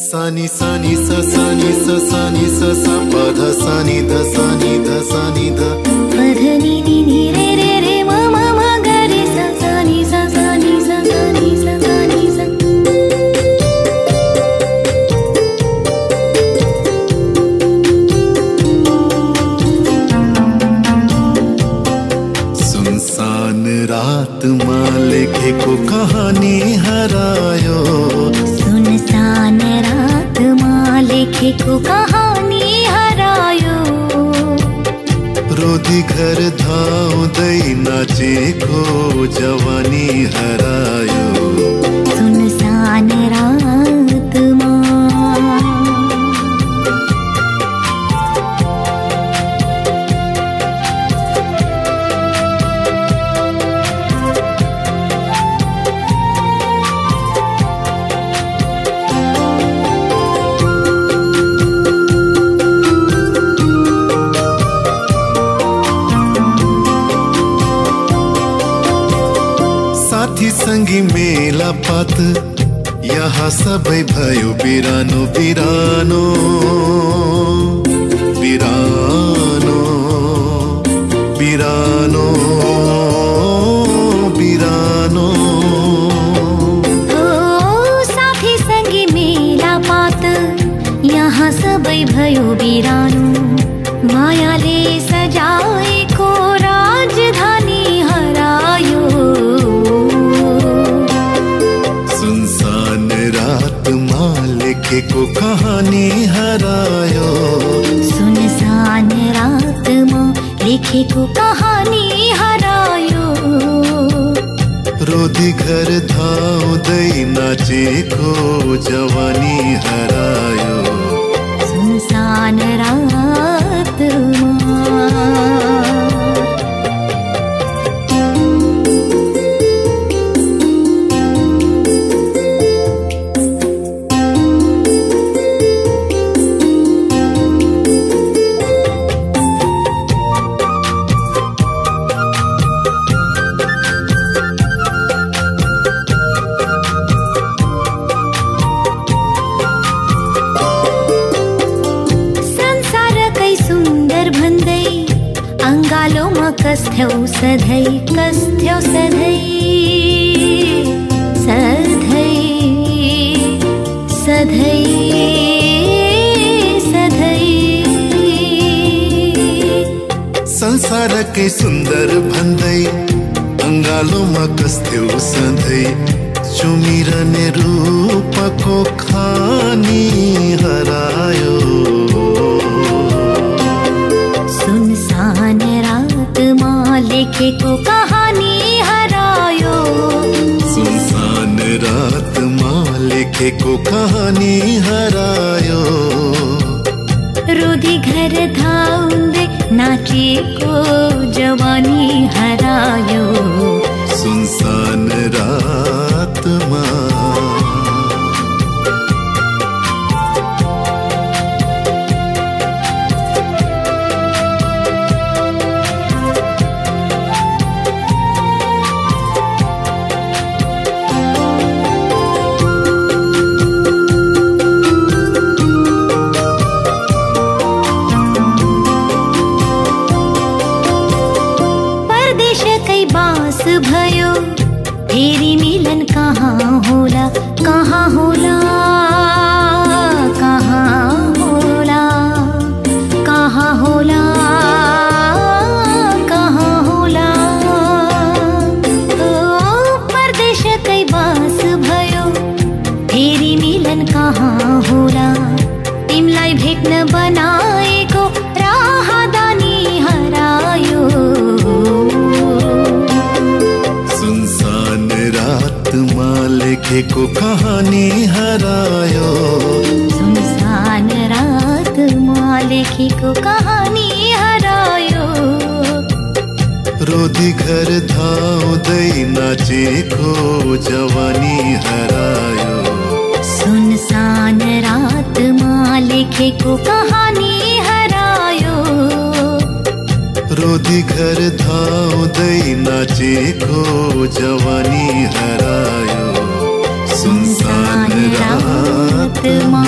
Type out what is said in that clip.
सानी सानी सा सानी सा सानी सा सा प ध सानी ध सानी ध सानी ध पधनी नी नी रे रे रे म म म ग रे सा सा नी सा सा नी सा सा नी सा सा नी सा। सुनसान रात माँ लेखे को कहानी हरायो। को कहानी हरायो। रोधी घर धाव दई नाचे को जवानी हरायो। सुनसान रात साथी संगी मेला पात। यहाँ सबै भयो बिरानो बिरानो। बिरानो बिरानो बिरानो। साथी संगी मेला पात। यहाँ सबै भयो बिरानो। मायाले कहानी हरायो। सुनसान रात रातमा लेखेको कहानी हरायो। रोधी घर धाउँदै नाचेको जवानी हरायो। सुनसान अङ्गालोमा कस्थ्यौ सधैँ कस्थ्यौ सधैँ सधैँ सधैँ सधैँ। संसारकै सुन्दर भन्दै अङ्गालोमा कस्थ्यौ सधैँ चुमिरने रूपको खानी हरायो। लेखेको कहानी हरायो। सुनसान रातमा लेखेको कहानी हरायो। रोधी घर धाउंदे नाचे को जवानी हरायो। भयो। फेरि मिलन कहाँ होला कहाँ होला कहाँ होला कहाँ होला कहाँ होला। मिलन भेट्न बनाएको लेखेको कहानी हरायो। सुनसान रातमा को कहानी हरायो। रोधी घर धाओ दई नाचे नाचेको जवानी हरायो। सुनसान रातमा को कहानी हरायो। रोधी घर धाओ दई नाचे नाचेको जवानी हरायो। संसार आत्मा